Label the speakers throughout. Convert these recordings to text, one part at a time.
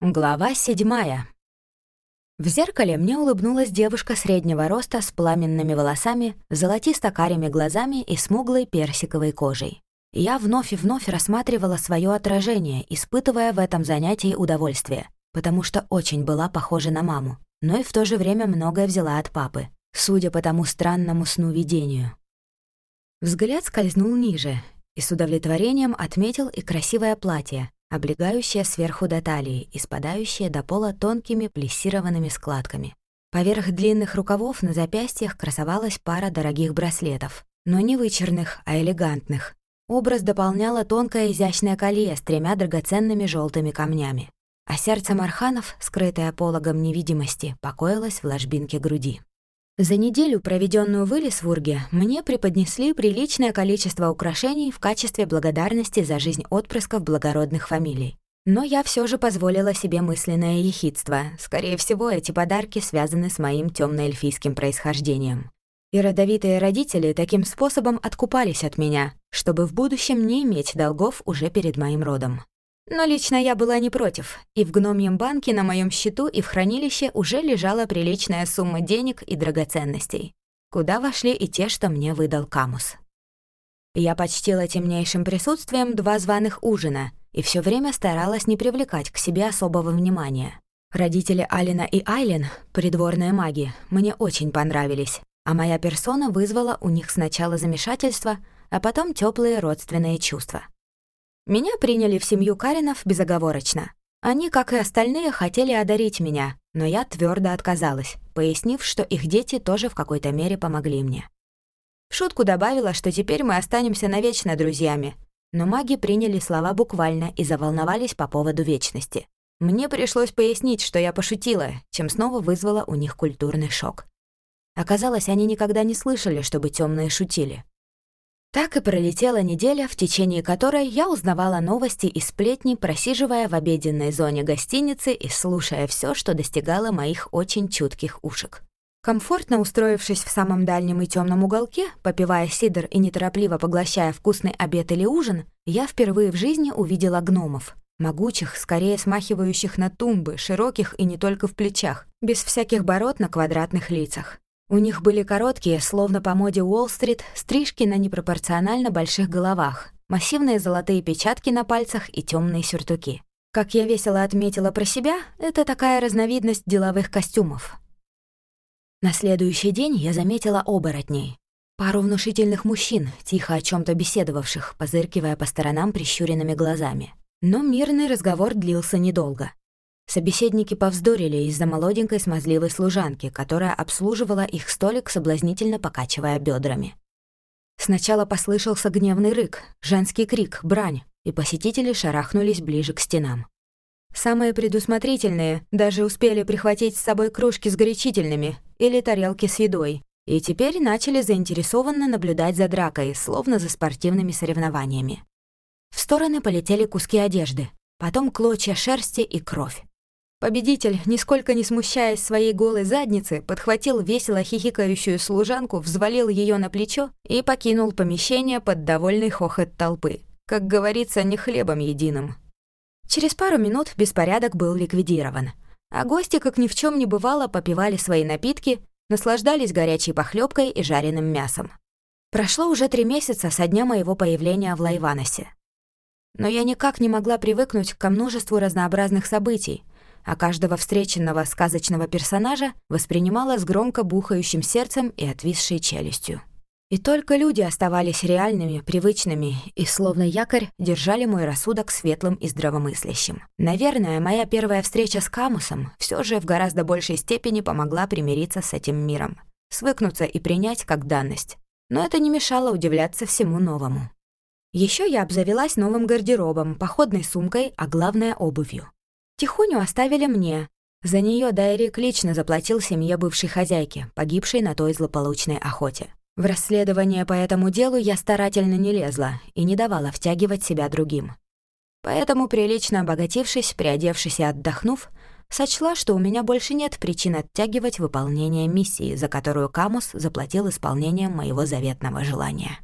Speaker 1: Глава седьмая. В зеркале мне улыбнулась девушка среднего роста с пламенными волосами, золотисто-карими глазами и смуглой персиковой кожей. Я вновь и вновь рассматривала свое отражение, испытывая в этом занятии удовольствие, потому что очень была похожа на маму, но и в то же время многое взяла от папы, судя по тому странному сну-видению. Взгляд скользнул ниже, и с удовлетворением отметил и красивое платье, облегающая сверху до талии и спадающая до пола тонкими плессированными складками. Поверх длинных рукавов на запястьях красовалась пара дорогих браслетов, но не вычерных, а элегантных. Образ дополняло тонкое изящное колье с тремя драгоценными желтыми камнями. А сердце Марханов, скрытое пологом невидимости, покоилось в ложбинке груди. За неделю, проведенную в Элисвурге, мне преподнесли приличное количество украшений в качестве благодарности за жизнь отпрысков благородных фамилий. Но я все же позволила себе мысленное ехидство. Скорее всего, эти подарки связаны с моим темно-эльфийским происхождением. И родовитые родители таким способом откупались от меня, чтобы в будущем не иметь долгов уже перед моим родом. Но лично я была не против, и в гномьем банке на моем счету и в хранилище уже лежала приличная сумма денег и драгоценностей, куда вошли и те, что мне выдал Камус. Я почтила темнейшим присутствием два званых ужина и все время старалась не привлекать к себе особого внимания. Родители Алина и Айлен, придворные маги, мне очень понравились, а моя персона вызвала у них сначала замешательство, а потом теплые родственные чувства. Меня приняли в семью Каринов безоговорочно. Они, как и остальные, хотели одарить меня, но я твердо отказалась, пояснив, что их дети тоже в какой-то мере помогли мне. Шутку добавила, что теперь мы останемся навечно друзьями, но маги приняли слова буквально и заволновались по поводу вечности. Мне пришлось пояснить, что я пошутила, чем снова вызвала у них культурный шок. Оказалось, они никогда не слышали, чтобы темные шутили. Так и пролетела неделя, в течение которой я узнавала новости и сплетни, просиживая в обеденной зоне гостиницы и слушая все, что достигало моих очень чутких ушек. Комфортно устроившись в самом дальнем и темном уголке, попивая сидр и неторопливо поглощая вкусный обед или ужин, я впервые в жизни увидела гномов. Могучих, скорее смахивающих на тумбы, широких и не только в плечах, без всяких бород на квадратных лицах. У них были короткие, словно по моде Уолл-стрит, стрижки на непропорционально больших головах, массивные золотые печатки на пальцах и темные сюртуки. Как я весело отметила про себя, это такая разновидность деловых костюмов. На следующий день я заметила оборотней. Пару внушительных мужчин, тихо о чем то беседовавших, позыркивая по сторонам прищуренными глазами. Но мирный разговор длился недолго. Собеседники повздорили из-за молоденькой смазливой служанки, которая обслуживала их столик, соблазнительно покачивая бедрами. Сначала послышался гневный рык, женский крик, брань, и посетители шарахнулись ближе к стенам. Самые предусмотрительные даже успели прихватить с собой кружки с горячительными или тарелки с едой, и теперь начали заинтересованно наблюдать за дракой, словно за спортивными соревнованиями. В стороны полетели куски одежды, потом клочья шерсти и кровь. Победитель, нисколько не смущаясь своей голой задницы, подхватил весело хихикающую служанку, взвалил ее на плечо и покинул помещение под довольный хохот толпы. Как говорится, не хлебом единым. Через пару минут беспорядок был ликвидирован. А гости, как ни в чем не бывало, попивали свои напитки, наслаждались горячей похлебкой и жареным мясом. Прошло уже три месяца со дня моего появления в Лайваносе. Но я никак не могла привыкнуть ко множеству разнообразных событий, а каждого встреченного сказочного персонажа воспринимала с громко бухающим сердцем и отвисшей челюстью. И только люди оставались реальными, привычными и, словно якорь, держали мой рассудок светлым и здравомыслящим. Наверное, моя первая встреча с Камусом все же в гораздо большей степени помогла примириться с этим миром, свыкнуться и принять как данность. Но это не мешало удивляться всему новому. Еще я обзавелась новым гардеробом, походной сумкой, а главное — обувью. Тихоню оставили мне. За нее Дайрик лично заплатил семье бывшей хозяйки, погибшей на той злополучной охоте. В расследование по этому делу я старательно не лезла и не давала втягивать себя другим. Поэтому, прилично обогатившись, приодевшись и отдохнув, сочла, что у меня больше нет причин оттягивать выполнение миссии, за которую Камус заплатил исполнением моего заветного желания.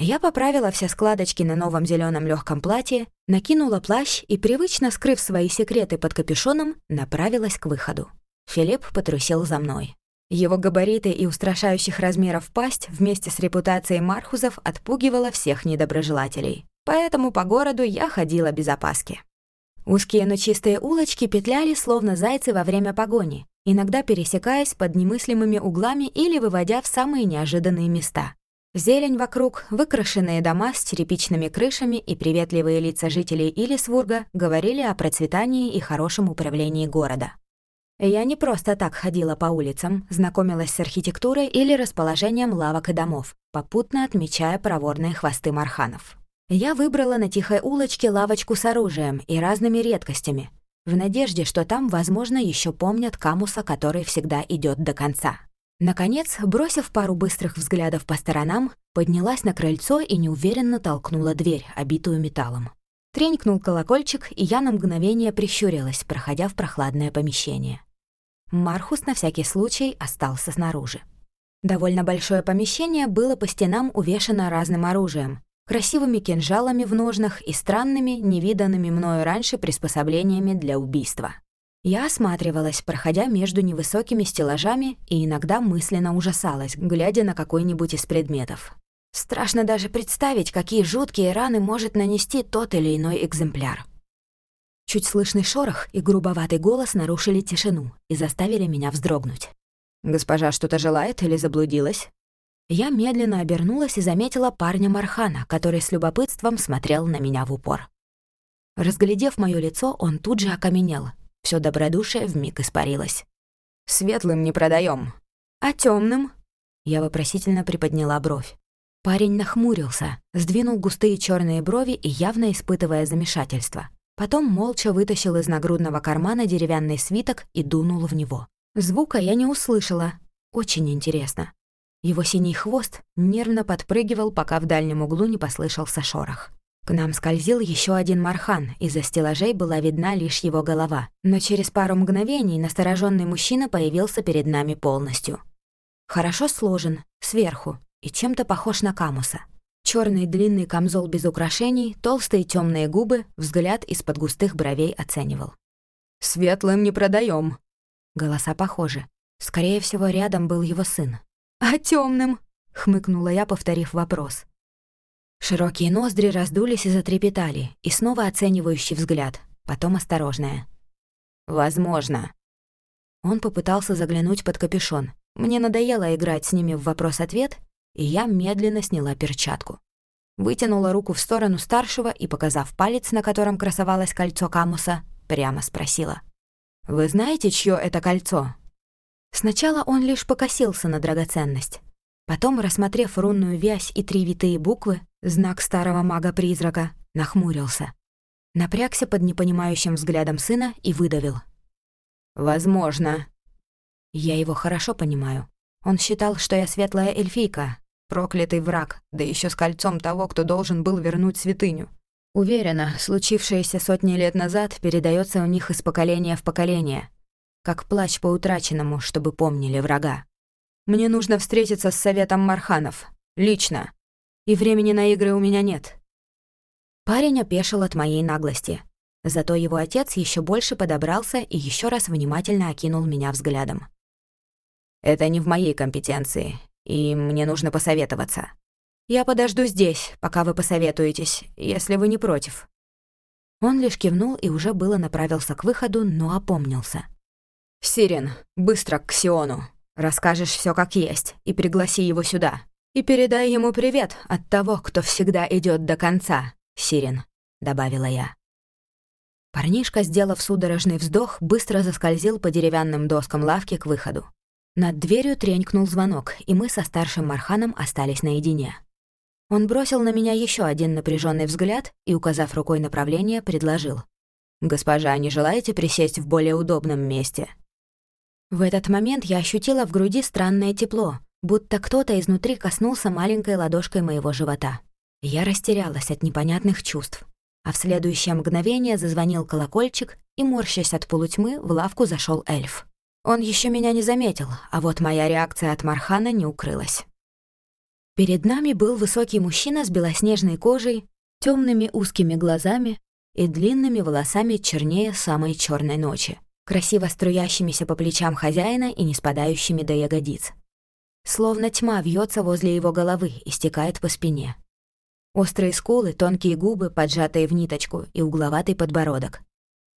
Speaker 1: Я поправила все складочки на новом зеленом легком платье, накинула плащ и, привычно скрыв свои секреты под капюшоном, направилась к выходу. Филипп потрусил за мной. Его габариты и устрашающих размеров пасть вместе с репутацией Мархузов отпугивала всех недоброжелателей. Поэтому по городу я ходила без опаски. Узкие, но чистые улочки петляли, словно зайцы во время погони, иногда пересекаясь под немыслимыми углами или выводя в самые неожиданные места. Зелень вокруг, выкрашенные дома с черепичными крышами и приветливые лица жителей Илисвурга говорили о процветании и хорошем управлении города. Я не просто так ходила по улицам, знакомилась с архитектурой или расположением лавок и домов, попутно отмечая проворные хвосты марханов. Я выбрала на тихой улочке лавочку с оружием и разными редкостями, в надежде, что там, возможно, еще помнят Камуса, который всегда идет до конца. Наконец, бросив пару быстрых взглядов по сторонам, поднялась на крыльцо и неуверенно толкнула дверь, обитую металлом. Тренькнул колокольчик, и я на мгновение прищурилась, проходя в прохладное помещение. Мархус на всякий случай остался снаружи. Довольно большое помещение было по стенам увешано разным оружием, красивыми кинжалами в ножнах и странными, невиданными мною раньше приспособлениями для убийства. Я осматривалась, проходя между невысокими стеллажами и иногда мысленно ужасалась, глядя на какой-нибудь из предметов. Страшно даже представить, какие жуткие раны может нанести тот или иной экземпляр. Чуть слышный шорох и грубоватый голос нарушили тишину и заставили меня вздрогнуть. «Госпожа что-то желает или заблудилась?» Я медленно обернулась и заметила парня Мархана, который с любопытством смотрел на меня в упор. Разглядев моё лицо, он тут же окаменел, все добродушие вмиг испарилось. «Светлым не продаем. «А темным? Я вопросительно приподняла бровь. Парень нахмурился, сдвинул густые черные брови и явно испытывая замешательство. Потом молча вытащил из нагрудного кармана деревянный свиток и дунул в него. Звука я не услышала. Очень интересно. Его синий хвост нервно подпрыгивал, пока в дальнем углу не послышался шорох. К нам скользил еще один мархан, из-за стеллажей была видна лишь его голова. Но через пару мгновений настороженный мужчина появился перед нами полностью. Хорошо сложен, сверху, и чем-то похож на Камуса. Черный длинный камзол без украшений, толстые темные губы, взгляд из-под густых бровей оценивал. «Светлым не продаем. Голоса похожи. Скорее всего, рядом был его сын. «А темным? хмыкнула я, повторив вопрос. Широкие ноздри раздулись и затрепетали, и снова оценивающий взгляд, потом осторожная. «Возможно». Он попытался заглянуть под капюшон. Мне надоело играть с ними в вопрос-ответ, и я медленно сняла перчатку. Вытянула руку в сторону старшего и, показав палец, на котором красовалось кольцо Камуса, прямо спросила. «Вы знаете, чье это кольцо?» Сначала он лишь покосился на драгоценность. Потом, рассмотрев рунную вязь и три витые буквы, знак старого мага-призрака, нахмурился. Напрягся под непонимающим взглядом сына и выдавил. «Возможно». Я его хорошо понимаю. Он считал, что я светлая эльфийка, проклятый враг, да еще с кольцом того, кто должен был вернуть святыню. Уверена, случившееся сотни лет назад передается у них из поколения в поколение, как плач по утраченному, чтобы помнили врага. Мне нужно встретиться с советом Марханов. Лично. И времени на игры у меня нет». Парень опешил от моей наглости. Зато его отец еще больше подобрался и еще раз внимательно окинул меня взглядом. «Это не в моей компетенции, и мне нужно посоветоваться. Я подожду здесь, пока вы посоветуетесь, если вы не против». Он лишь кивнул и уже было направился к выходу, но опомнился. «Сирен, быстро к Сиону!» Расскажешь все как есть и пригласи его сюда. И передай ему привет от того, кто всегда идет до конца, Сирен», — добавила я. Парнишка, сделав судорожный вздох, быстро заскользил по деревянным доскам лавки к выходу. Над дверью тренькнул звонок, и мы со старшим Марханом остались наедине. Он бросил на меня еще один напряженный взгляд и, указав рукой направление, предложил. «Госпожа, не желаете присесть в более удобном месте?» В этот момент я ощутила в груди странное тепло, будто кто-то изнутри коснулся маленькой ладошкой моего живота. Я растерялась от непонятных чувств. А в следующее мгновение зазвонил колокольчик, и, морщась от полутьмы, в лавку зашел эльф. Он еще меня не заметил, а вот моя реакция от Мархана не укрылась. Перед нами был высокий мужчина с белоснежной кожей, темными узкими глазами и длинными волосами чернее самой черной ночи, красиво струящимися по плечам хозяина и не спадающими до ягодиц. Словно тьма вьется возле его головы и стекает по спине. Острые скулы, тонкие губы, поджатые в ниточку и угловатый подбородок.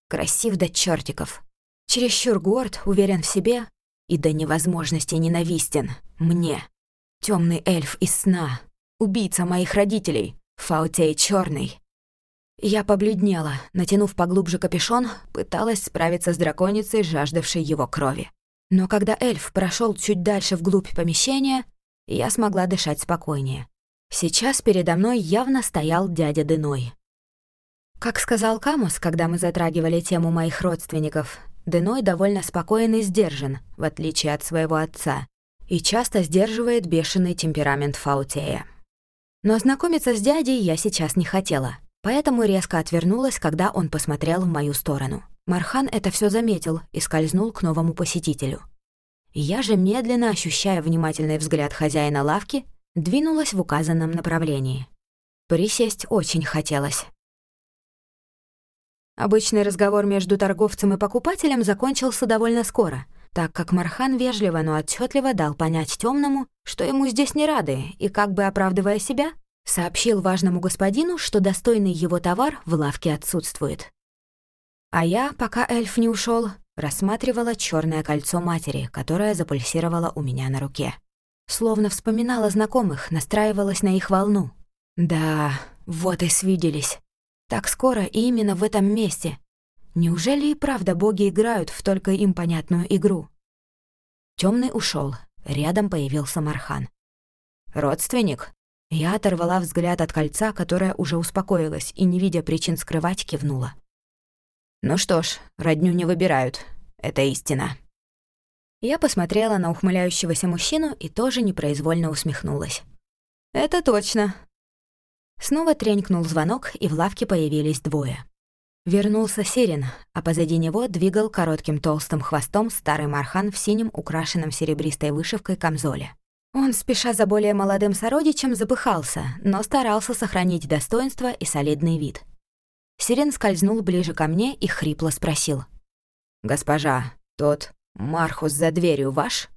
Speaker 1: Красив до чертиков. Чересчур горд, уверен в себе и до невозможности ненавистен мне. Темный эльф из сна, убийца моих родителей, Фаутей черный. Я побледнела, натянув поглубже капюшон, пыталась справиться с драконицей, жаждавшей его крови. Но когда эльф прошел чуть дальше вглубь помещения, я смогла дышать спокойнее. Сейчас передо мной явно стоял дядя Деной. Как сказал Камус, когда мы затрагивали тему моих родственников, Деной довольно спокоен и сдержан, в отличие от своего отца, и часто сдерживает бешеный темперамент Фаутея. Но знакомиться с дядей я сейчас не хотела, поэтому резко отвернулась, когда он посмотрел в мою сторону. Мархан это все заметил и скользнул к новому посетителю. Я же, медленно ощущая внимательный взгляд хозяина лавки, двинулась в указанном направлении. Присесть очень хотелось. Обычный разговор между торговцем и покупателем закончился довольно скоро, так как Мархан вежливо, но отчетливо дал понять темному, что ему здесь не рады, и, как бы оправдывая себя, сообщил важному господину, что достойный его товар в лавке отсутствует. А я, пока эльф не ушел, рассматривала черное кольцо матери, которое запульсировало у меня на руке. Словно вспоминала знакомых, настраивалась на их волну. Да, вот и свиделись. Так скоро и именно в этом месте. Неужели и правда боги играют в только им понятную игру? Темный ушел. Рядом появился Мархан. «Родственник?» Я оторвала взгляд от кольца, которое уже успокоилось, и, не видя причин скрывать, кивнула. «Ну что ж, родню не выбирают. Это истина». Я посмотрела на ухмыляющегося мужчину и тоже непроизвольно усмехнулась. «Это точно». Снова тренькнул звонок, и в лавке появились двое. Вернулся Сирин, а позади него двигал коротким толстым хвостом старый мархан в синем, украшенном серебристой вышивкой камзоле. Он, спеша за более молодым сородичем, запыхался, но старался сохранить достоинство и солидный вид. Сирен скользнул ближе ко мне и хрипло спросил. «Госпожа, тот Мархус за дверью ваш?»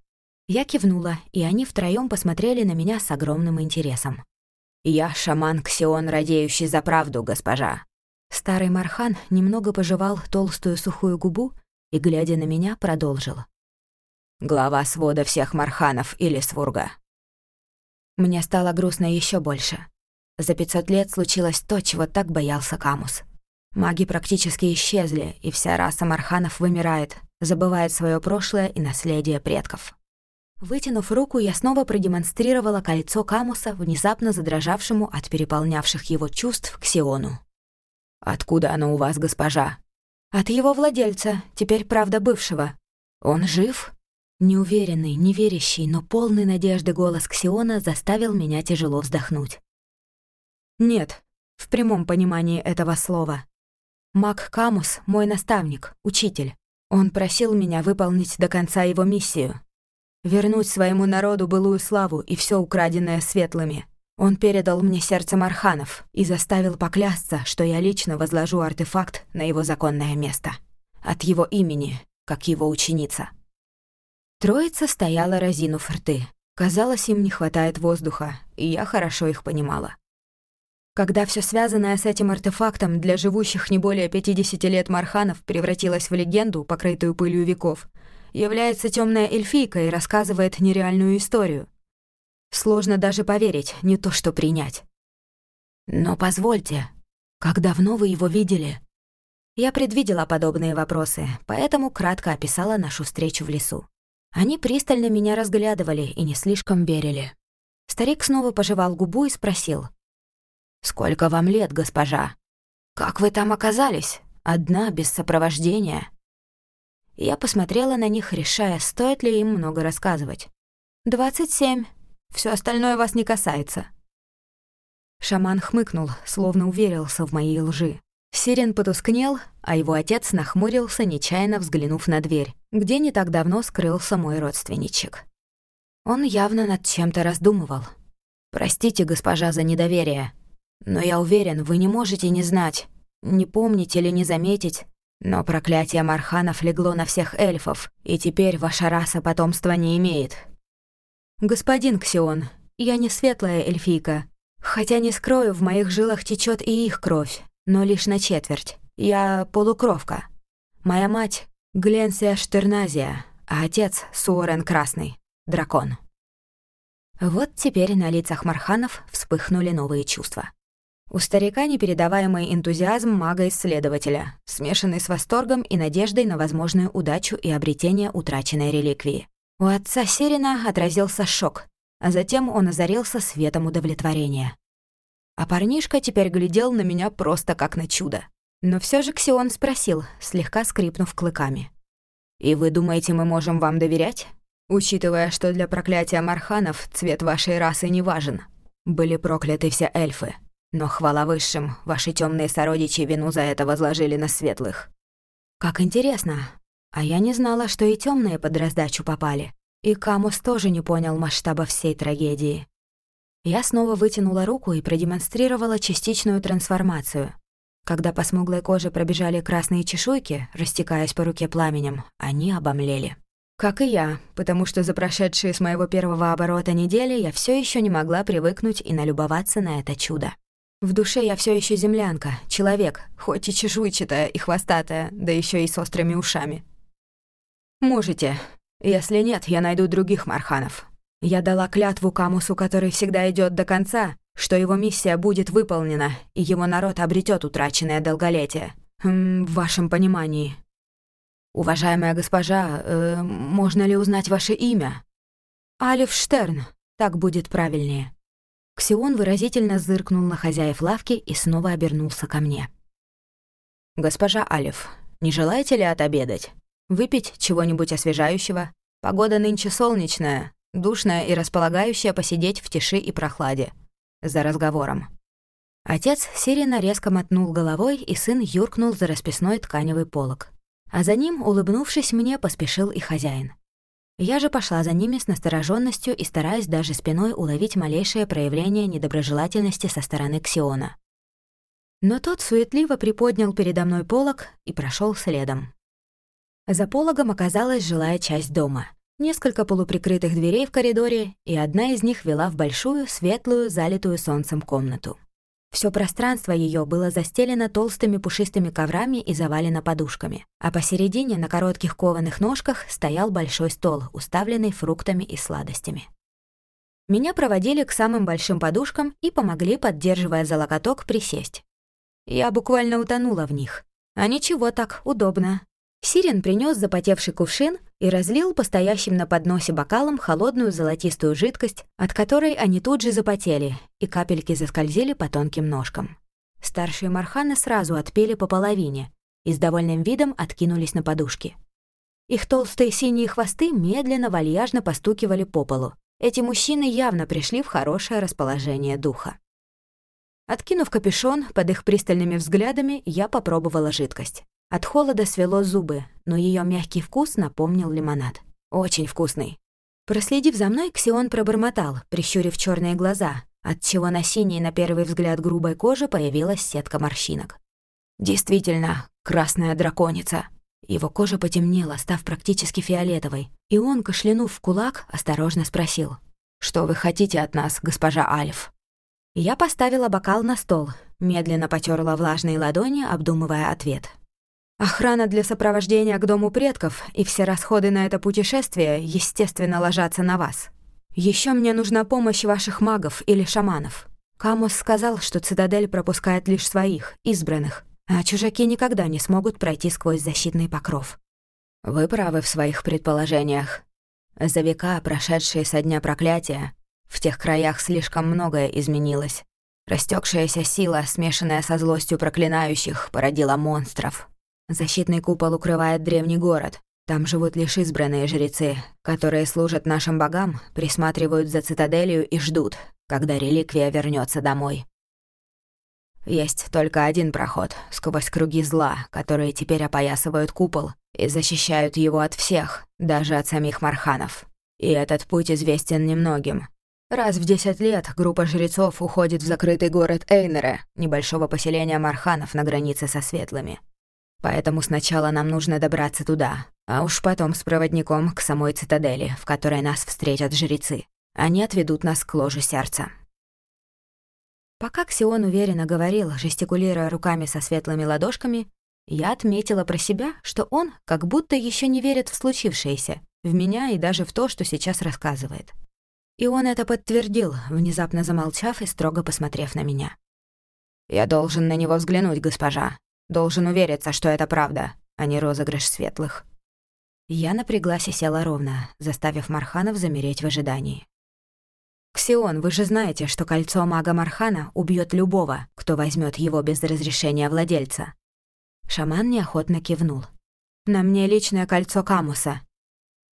Speaker 1: Я кивнула, и они втроём посмотрели на меня с огромным интересом. «Я шаман Ксион, радеющий за правду, госпожа». Старый Мархан немного пожевал толстую сухую губу и, глядя на меня, продолжил. «Глава свода всех Марханов или Свурга». Мне стало грустно еще больше. За 500 лет случилось то, чего так боялся Камус. Маги практически исчезли, и вся раса Марханов вымирает, забывает свое прошлое и наследие предков. Вытянув руку, я снова продемонстрировала кольцо Камуса, внезапно задрожавшему от переполнявших его чувств к Сиону. «Откуда оно у вас, госпожа?» «От его владельца, теперь, правда, бывшего. Он жив?» Неуверенный, неверящий, но полный надежды голос Ксиона заставил меня тяжело вздохнуть. «Нет, в прямом понимании этого слова. Мак Камус — мой наставник, учитель. Он просил меня выполнить до конца его миссию. Вернуть своему народу былую славу и все украденное светлыми. Он передал мне сердце Марханов и заставил поклясться, что я лично возложу артефакт на его законное место. От его имени, как его ученица. Троица стояла разинув рты. Казалось, им не хватает воздуха, и я хорошо их понимала. Когда все связанное с этим артефактом для живущих не более 50 лет Марханов превратилось в легенду, покрытую пылью веков, является темная эльфийка и рассказывает нереальную историю. Сложно даже поверить, не то что принять. Но позвольте, как давно вы его видели? Я предвидела подобные вопросы, поэтому кратко описала нашу встречу в лесу. Они пристально меня разглядывали и не слишком верили. Старик снова пожевал губу и спросил. «Сколько вам лет, госпожа? Как вы там оказались? Одна, без сопровождения?» Я посмотрела на них, решая, стоит ли им много рассказывать. «Двадцать семь. Все остальное вас не касается». Шаман хмыкнул, словно уверился в моей лжи. Сирен потускнел, а его отец нахмурился, нечаянно взглянув на дверь, где не так давно скрылся мой родственничек. Он явно над чем-то раздумывал. Простите, госпожа, за недоверие. Но я уверен, вы не можете не знать, не помнить или не заметить, но проклятие Марханов легло на всех эльфов, и теперь ваша раса потомства не имеет. Господин Ксион, я не светлая эльфийка, хотя не скрою, в моих жилах течет и их кровь, но лишь на четверть. Я полукровка. Моя мать — Гленсия Штерназия, а отец — Суорен Красный, дракон. Вот теперь на лицах Марханов вспыхнули новые чувства. У старика непередаваемый энтузиазм мага-исследователя, смешанный с восторгом и надеждой на возможную удачу и обретение утраченной реликвии. У отца Серина отразился шок, а затем он озарился светом удовлетворения. А парнишка теперь глядел на меня просто как на чудо. Но все же Ксион спросил, слегка скрипнув клыками. «И вы думаете, мы можем вам доверять? Учитывая, что для проклятия Марханов цвет вашей расы не важен. Были прокляты все эльфы. Но хвала высшим, ваши темные сородичи вину за это возложили на светлых. Как интересно. А я не знала, что и темные под раздачу попали. И Камус тоже не понял масштаба всей трагедии. Я снова вытянула руку и продемонстрировала частичную трансформацию. Когда по смуглой коже пробежали красные чешуйки, растекаясь по руке пламенем, они обомлели. Как и я, потому что за прошедшие с моего первого оборота недели я все еще не могла привыкнуть и налюбоваться на это чудо. В душе я все еще землянка, человек, хоть и чешуйчатая и хвостатая, да еще и с острыми ушами. Можете. Если нет, я найду других Марханов. Я дала клятву Камусу, который всегда идет до конца, что его миссия будет выполнена, и его народ обретет утраченное долголетие. М в вашем понимании. Уважаемая госпожа, э, можно ли узнать ваше имя? Алиф Штерн, так будет правильнее. Ксион выразительно зыркнул на хозяев лавки и снова обернулся ко мне. «Госпожа Алиф, не желаете ли отобедать? Выпить чего-нибудь освежающего? Погода нынче солнечная, душная и располагающая посидеть в тиши и прохладе. За разговором». Отец Сирина резко мотнул головой, и сын юркнул за расписной тканевый полог. А за ним, улыбнувшись мне, поспешил и хозяин. Я же пошла за ними с настороженностью и стараясь даже спиной уловить малейшее проявление недоброжелательности со стороны Ксиона. Но тот суетливо приподнял передо мной полог и прошел следом. За пологом оказалась жилая часть дома. Несколько полуприкрытых дверей в коридоре, и одна из них вела в большую, светлую, залитую солнцем комнату. Все пространство ее было застелено толстыми пушистыми коврами и завалено подушками, а посередине на коротких кованых ножках стоял большой стол, уставленный фруктами и сладостями. Меня проводили к самым большим подушкам и помогли, поддерживая за локоток, присесть. Я буквально утонула в них. А ничего так, удобно. Сирен принес запотевший кувшин и разлил по стоящим на подносе бокалам холодную золотистую жидкость, от которой они тут же запотели, и капельки заскользили по тонким ножкам. Старшие марханы сразу отпели по половине и с довольным видом откинулись на подушки. Их толстые синие хвосты медленно, вальяжно постукивали по полу. Эти мужчины явно пришли в хорошее расположение духа. Откинув капюшон, под их пристальными взглядами я попробовала жидкость. От холода свело зубы, но ее мягкий вкус напомнил лимонад. Очень вкусный. Проследив за мной, Ксион пробормотал, прищурив черные глаза, отчего на синей на первый взгляд грубой коже появилась сетка морщинок. Действительно, красная драконица. Его кожа потемнела, став практически фиолетовой, и он, кашлянув в кулак, осторожно спросил. «Что вы хотите от нас, госпожа Альф?» Я поставила бокал на стол, медленно потерла влажные ладони, обдумывая ответ. Охрана для сопровождения к дому предков и все расходы на это путешествие, естественно, ложатся на вас. Еще мне нужна помощь ваших магов или шаманов. Камус сказал, что цитадель пропускает лишь своих, избранных, а чужаки никогда не смогут пройти сквозь защитный покров. Вы правы в своих предположениях. За века, прошедшие со дня проклятия, в тех краях слишком многое изменилось. Растекшаяся сила, смешанная со злостью проклинающих, породила монстров, Защитный купол укрывает древний город. Там живут лишь избранные жрецы, которые служат нашим богам, присматривают за цитаделью и ждут, когда реликвия вернется домой. Есть только один проход сквозь круги зла, которые теперь опоясывают купол и защищают его от всех, даже от самих марханов. И этот путь известен немногим. Раз в десять лет группа жрецов уходит в закрытый город Эйнере, небольшого поселения Марханов на границе со Светлыми. Поэтому сначала нам нужно добраться туда, а уж потом с проводником к самой цитадели, в которой нас встретят жрецы. Они отведут нас к ложу сердца. Пока Ксион уверенно говорил, жестикулируя руками со светлыми ладошками, я отметила про себя, что он как будто еще не верит в случившееся, в меня и даже в то, что сейчас рассказывает. И он это подтвердил, внезапно замолчав и строго посмотрев на меня. «Я должен на него взглянуть, госпожа. Должен увериться, что это правда, а не розыгрыш светлых». Я напряглась и села ровно, заставив Марханов замереть в ожидании. «Ксион, вы же знаете, что кольцо мага Мархана убьет любого, кто возьмет его без разрешения владельца». Шаман неохотно кивнул. «На мне личное кольцо Камуса.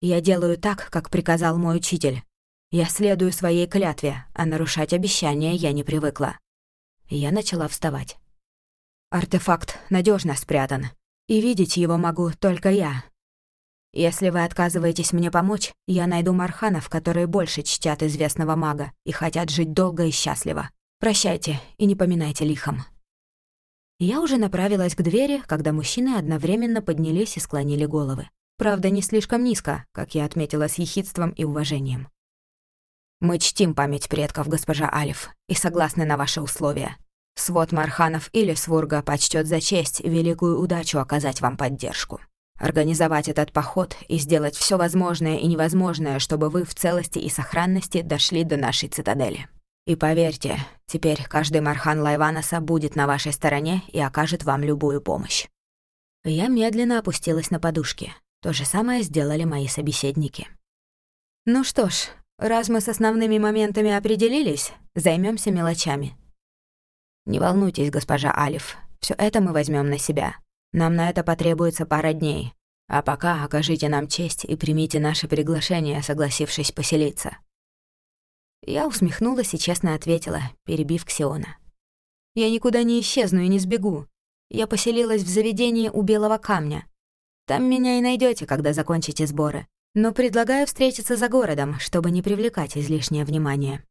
Speaker 1: Я делаю так, как приказал мой учитель. Я следую своей клятве, а нарушать обещания я не привыкла. Я начала вставать. Артефакт надежно спрятан, и видеть его могу только я. Если вы отказываетесь мне помочь, я найду марханов, которые больше чтят известного мага и хотят жить долго и счастливо. Прощайте и не поминайте лихом. Я уже направилась к двери, когда мужчины одновременно поднялись и склонили головы. Правда, не слишком низко, как я отметила с ехидством и уважением. Мы чтим память предков, госпожа Алиф, и согласны на ваши условия. Свод Марханов или Свурга почтет за честь великую удачу оказать вам поддержку. Организовать этот поход и сделать все возможное и невозможное, чтобы вы в целости и сохранности дошли до нашей цитадели. И поверьте, теперь каждый Мархан Лайванаса будет на вашей стороне и окажет вам любую помощь. Я медленно опустилась на подушки. То же самое сделали мои собеседники. Ну что ж, Раз мы с основными моментами определились, займемся мелочами. Не волнуйтесь, госпожа Алиф, все это мы возьмем на себя. Нам на это потребуется пара дней. А пока окажите нам честь и примите наше приглашение, согласившись поселиться». Я усмехнулась и честно ответила, перебив Ксиона. «Я никуда не исчезну и не сбегу. Я поселилась в заведении у Белого Камня. Там меня и найдете, когда закончите сборы но предлагаю встретиться за городом, чтобы не привлекать излишнее внимание».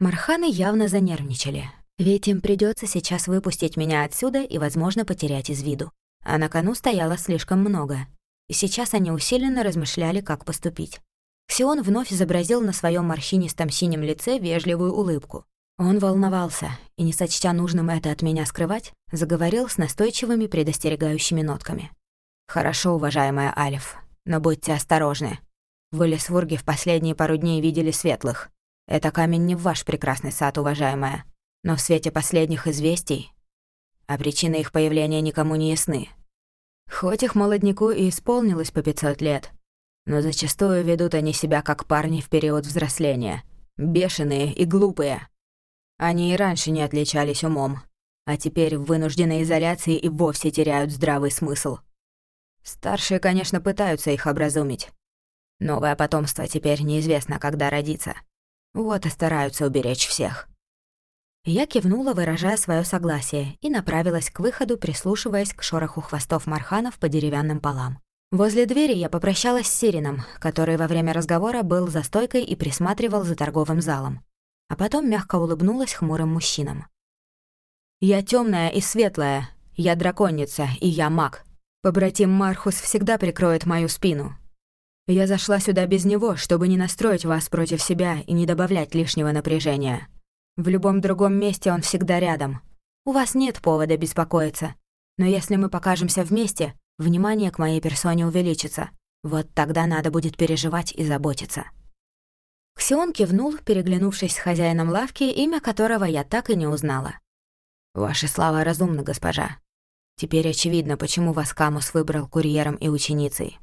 Speaker 1: Марханы явно занервничали, ведь им придется сейчас выпустить меня отсюда и, возможно, потерять из виду. А на кону стояло слишком много. И сейчас они усиленно размышляли, как поступить. Ксион вновь изобразил на своем морщинистом синем лице вежливую улыбку. Он волновался, и, не сочтя нужным это от меня скрывать, заговорил с настойчивыми предостерегающими нотками. «Хорошо, уважаемая Алиф, но будьте осторожны. Вы, Лесвурги, в последние пару дней видели светлых. Это камень не в ваш прекрасный сад, уважаемая. Но в свете последних известий... А причины их появления никому не ясны. Хоть их молодняку и исполнилось по 500 лет, но зачастую ведут они себя как парни в период взросления. Бешеные и глупые. Они и раньше не отличались умом, а теперь в вынужденной изоляции и вовсе теряют здравый смысл. Старшие, конечно, пытаются их образумить. Новое потомство теперь неизвестно, когда родится. Вот и стараются уберечь всех. Я кивнула, выражая свое согласие, и направилась к выходу, прислушиваясь к шороху хвостов марханов по деревянным полам. Возле двери я попрощалась с Сирином, который во время разговора был за стойкой и присматривал за торговым залом. А потом мягко улыбнулась хмурым мужчинам. «Я темная и светлая, я драконица, и я маг. Побратим Мархус всегда прикроет мою спину. Я зашла сюда без него, чтобы не настроить вас против себя и не добавлять лишнего напряжения. В любом другом месте он всегда рядом. У вас нет повода беспокоиться. Но если мы покажемся вместе, внимание к моей персоне увеличится. Вот тогда надо будет переживать и заботиться». Ксион кивнул, переглянувшись с хозяином лавки, имя которого я так и не узнала. «Ваши слова разумны, госпожа. Теперь очевидно, почему вас Камус выбрал курьером и ученицей.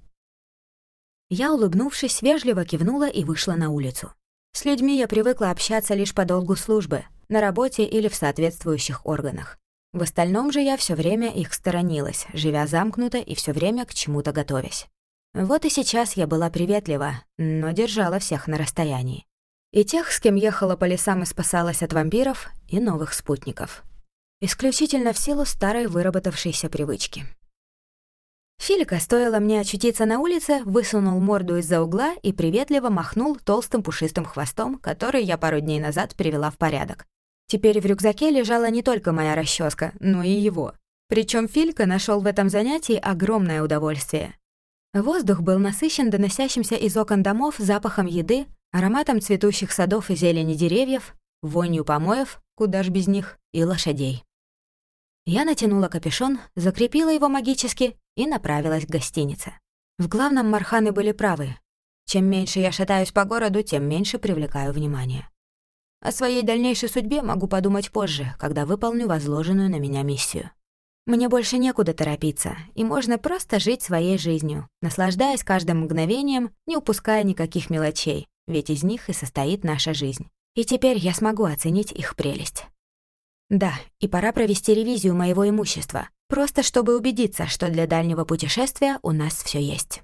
Speaker 1: Я, улыбнувшись, вежливо кивнула и вышла на улицу. С людьми я привыкла общаться лишь по долгу службы, на работе или в соответствующих органах. В остальном же я все время их сторонилась, живя замкнуто и все время к чему-то готовясь. Вот и сейчас я была приветлива, но держала всех на расстоянии. И тех, с кем ехала по лесам и спасалась от вампиров, и новых спутников исключительно в силу старой выработавшейся привычки. Филька, стоило мне очутиться на улице, высунул морду из-за угла и приветливо махнул толстым пушистым хвостом, который я пару дней назад привела в порядок. Теперь в рюкзаке лежала не только моя расческа, но и его. Причем Филька нашел в этом занятии огромное удовольствие. Воздух был насыщен доносящимся из окон домов запахом еды, ароматом цветущих садов и зелени деревьев, вонью помоев, куда ж без них, и лошадей. Я натянула капюшон, закрепила его магически и направилась к гостинице. В главном Марханы были правы. Чем меньше я шатаюсь по городу, тем меньше привлекаю внимание. О своей дальнейшей судьбе могу подумать позже, когда выполню возложенную на меня миссию. Мне больше некуда торопиться, и можно просто жить своей жизнью, наслаждаясь каждым мгновением, не упуская никаких мелочей, ведь из них и состоит наша жизнь. И теперь я смогу оценить их прелесть. Да, и пора провести ревизию моего имущества, просто чтобы убедиться, что для дальнего путешествия у нас все есть.